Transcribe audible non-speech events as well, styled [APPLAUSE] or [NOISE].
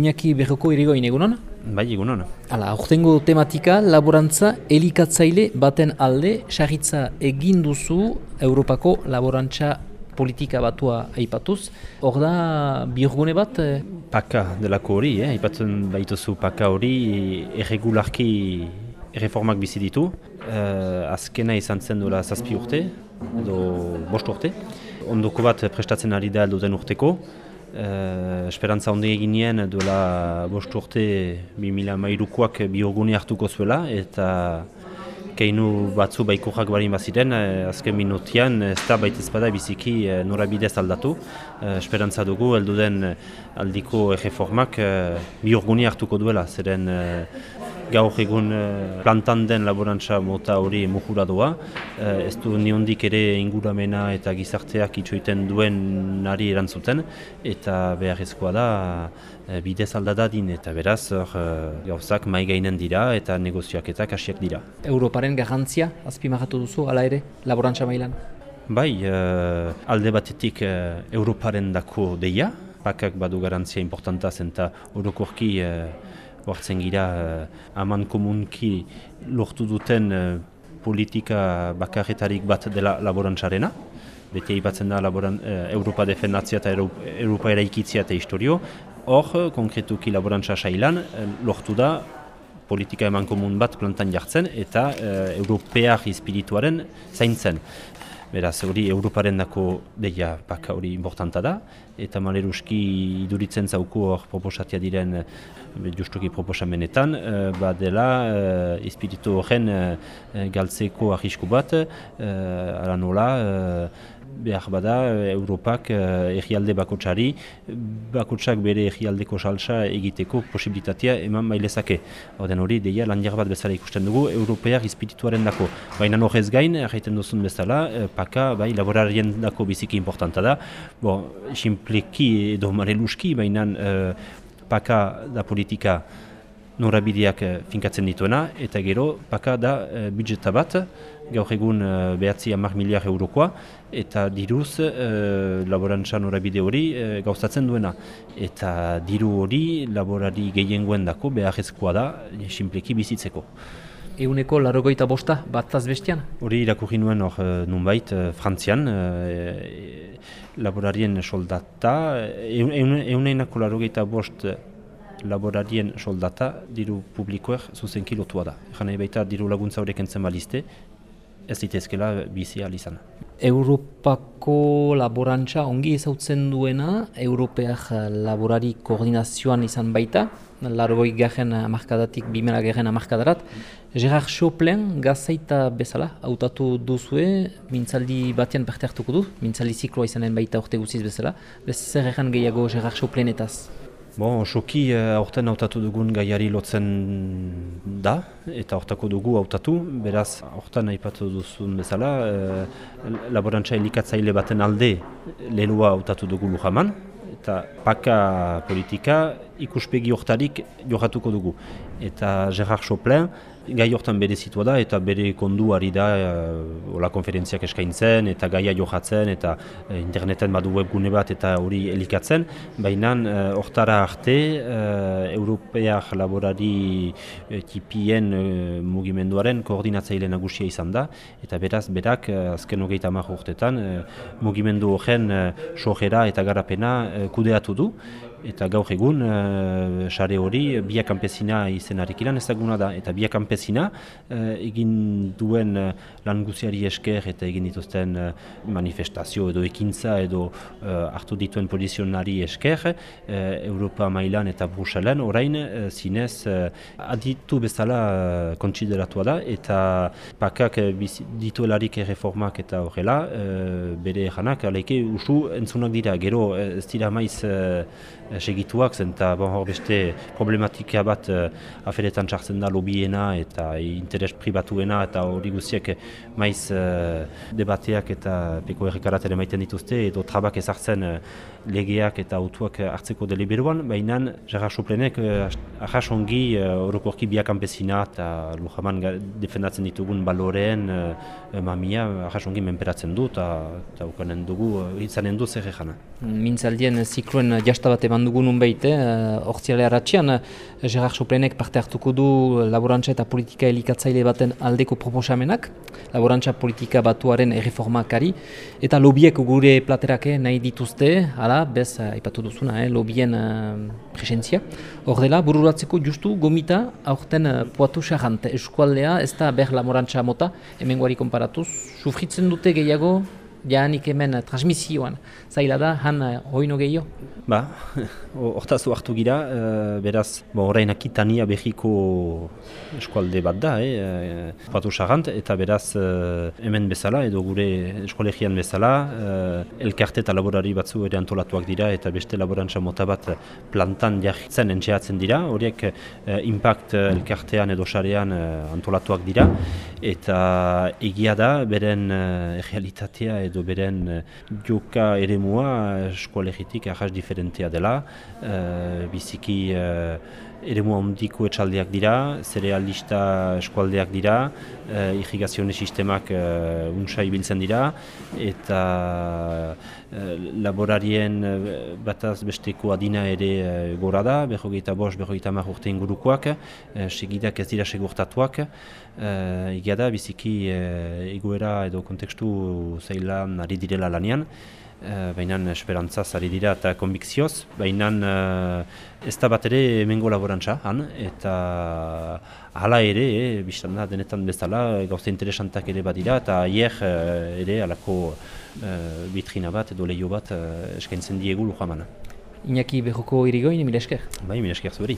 Iñaki Berroko irigoin egunon? Bai, egunon. Hala, aurtengo tematika, laborantza elikatzaile baten alde, sarritza egin duzu Europako laborantza politika batua aipatuz. Hor da, bihurgune bat? eh, Paka delako hori, eh? aipatzen baituzu paka hori erregularki erreformak bizi ditu. Uh, azkena izan zen duela zazpi urte, edo bost urte. Ondoko bat prestatzen ari da duten urteko. Uh, esperantza onde eginien duela bost urte 2000 mairukoak bihurgune hartuko zuela eta keinu batzu baikorrak barin baziren, eh, azken minutian ez da baita ezpada biziki eh, norabidez aldatu. Eh, esperantza dugu, heldu den aldiko erreformak eh, bihurgune hartuko duela, zeren gaur egun eh, plantan den laborantza mota hori mujura doa. Eh, ez du niondik ere inguramena eta gizarteak itxoiten duen nari erantzuten, eta beharrezkoa da eh, bidez aldadadin, eta beraz hor gauzak mai gainen dira eta negozioaketak hasiak dira. Europaren garrantzia, azpimarratu duzu, hala ere, laborantza mailan? Bai, alde batetik Europaren dako deia, pakak badu garantzia importanta zen eta orokorki hartzen gira uh, aman komunki lortu duten uh, politika bakarretarik bat dela laborantzarena. Beti aipatzen da laboran, uh, Europa defendatzia eta Europa, eraikitzia eta historio. Hor, konkretuki laborantza sailan, uh, lortu da politika eman komun bat plantan jartzen eta uh, europear espirituaren zaintzen. Beraz, hori Europaren dako deia paka hori importanta da, eta maleruski iduritzen zauku hor proposatia diren eh, justuki proposamenetan, uh, badela uh, espiritu horren uh, galtzeko arrisku bat, uh, ala nola, uh, behar bada eh, Europak uh, egialde bakotsari, bakotsak bere egialdeko salsa egiteko posibilitatea eman mailezake. Oden hori, deia landiar bat bezala ikusten dugu, europear espirituaren dako. Baina horrez gain, erraiten duzun bezala, eh, paka, bai, laborarien dako biziki importanta da. Bo, simpleki edo mareluski, baina eh, paka da politika norabideak eh, finkatzen dituena, eta gero, paka da uh, budjeta bat, gaur egun uh, behatzi hamar miliar eurokoa, eta diruz uh, laborantza norabide hori uh, gauzatzen duena. Eta diru hori laborari gehiengoen dako beharrezkoa da, eh, simpleki bizitzeko. Euneko larogoita bosta, bataz bestian? Hori irakurri nuen hor nunbait, Frantzian, uh, laborarien soldata, euneinako larogeita bost laborarien soldata diru publikoek zuzenki lotua da. Nahi baita diru laguntza horrek entzen balizte, ez ditezkela bizi ahal izan. Europako laborantza ongi ezautzen duena, Europeak laborari koordinazioan izan baita, largoi garen amarkadatik bimela garen amarkadarat. Gerard Choplen gazaita bezala, hautatu duzue, mintzaldi batean parte hartuko du, mintzaldi zikloa izanen baita urte guziz bezala. Bez zer egan gehiago Gerard Choplenetaz? Bon, soki uh, aurten hautatu dugun gaiari lotzen da, eta hortako dugu hautatu, beraz, hortan aipatu duzun bezala, uh, laborantza elikatzaile baten alde lehua hautatu dugu lujaman, eta paka politika ikuspegi hortarik johatuko dugu. Eta Gerard Chopin gai hortan bere zitua da eta bere konduari da uh, ola konferentziak eskaintzen eta gaia johatzen eta uh, interneten badu webgune bat eta hori elikatzen. Baina hortara arte uh, Europear laborari tipien uh, mugimenduaren koordinatzaile nagusia izan da. Eta beraz berak azken hogeita hamar urtetan mugimendu horren sojera eta garapena kudeatu du. Eta gaur egun sare hori Bia Campesina izenarekin ezaguna da. Eta Bia Campesina egin duen lan guziari esker eta egin dituzten manifestazio edo ekintza edo hartu dituen pozizionari esker Europa mailan eta Bruselen orain zinez aditu bezala kontsideratua da eta pakak dituelarik erreformak eta horrela bere janak aleike usu entzunak dira. Gero ez dira maiz segituak zen eta bon, hor beste problematika bat uh, aferetan txartzen da lobiena eta interes pribatuena eta hori guztiak maiz uh, debateak eta peko errekarat ere maiten dituzte edo trabak ezartzen uh, legeak eta autuak hartzeko deliberuan, baina Gerard Choplenek uh, ahas ongi uh, orokorki biak anpezina eta lujaman defendatzen ditugun baloreen uh, mamia ahas ongi menperatzen du eta ukanen dugu uh, izanen du zer egana. Mintzaldien zikloen jasta bat eman eman dugun unbeit, hortzialea eh, ratxian, Gerard Soplenek parte hartuko du laborantza eta politika elikatzaile baten aldeko proposamenak, laborantza politika batuaren erreformakari, eta lobiek gure platerake nahi dituzte, hala, bez, ipatu duzuna, eh, lobien uh, presentzia. Hor dela, bururatzeko justu gomita, aurten uh, poatu xarrant, eskualdea, ez da ber laborantza mota, hemen guari konparatuz, sufritzen dute gehiago, jaanik hemen transmisioan, zaila da, han hoino gehiago? Ba, [LAUGHS] hortaz hartu gira, uh, beraz, bo, orain akitania behiko eskualde bat da, eh, patu sarant, eta beraz uh, hemen bezala, edo gure eskualegian bezala, uh, elkarte eta laborari batzu ere antolatuak dira, eta beste laborantza mota bat plantan jartzen entxeatzen dira, horiek uh, impact elkartean edo sarean uh, antolatuak dira, eta egia da, beren uh, realitatea edo beren uh, joka ere mua eskualegitik ahas diferentea dela, uh, biziki eremu handiko etxaldeak dira, zerealista eskualdeak dira, uh, irrigazione sistemak uh, unsai biltzen dira, eta uh, laborarien bataz besteko adina ere gora da, berrogeita bost, berrogeita mar urte ingurukoak, uh, segidak ez dira segurtatuak, uh, egia da biziki egoera edo kontekstu zeilan ari direla lanean, Uh, baina esperantza zari dira eta konbikzioz, baina uh, ez da bat ere emengo laborantza, han, eta hala ere, eh, biztan da, denetan bezala, gauza interesantak ere badira, eta hier uh, ere alako uh, bitrina bat edo lehio bat eskaintzen diegu lujaman. Iñaki behoko irigoin, mil esker? Bai, mil esker zuheri.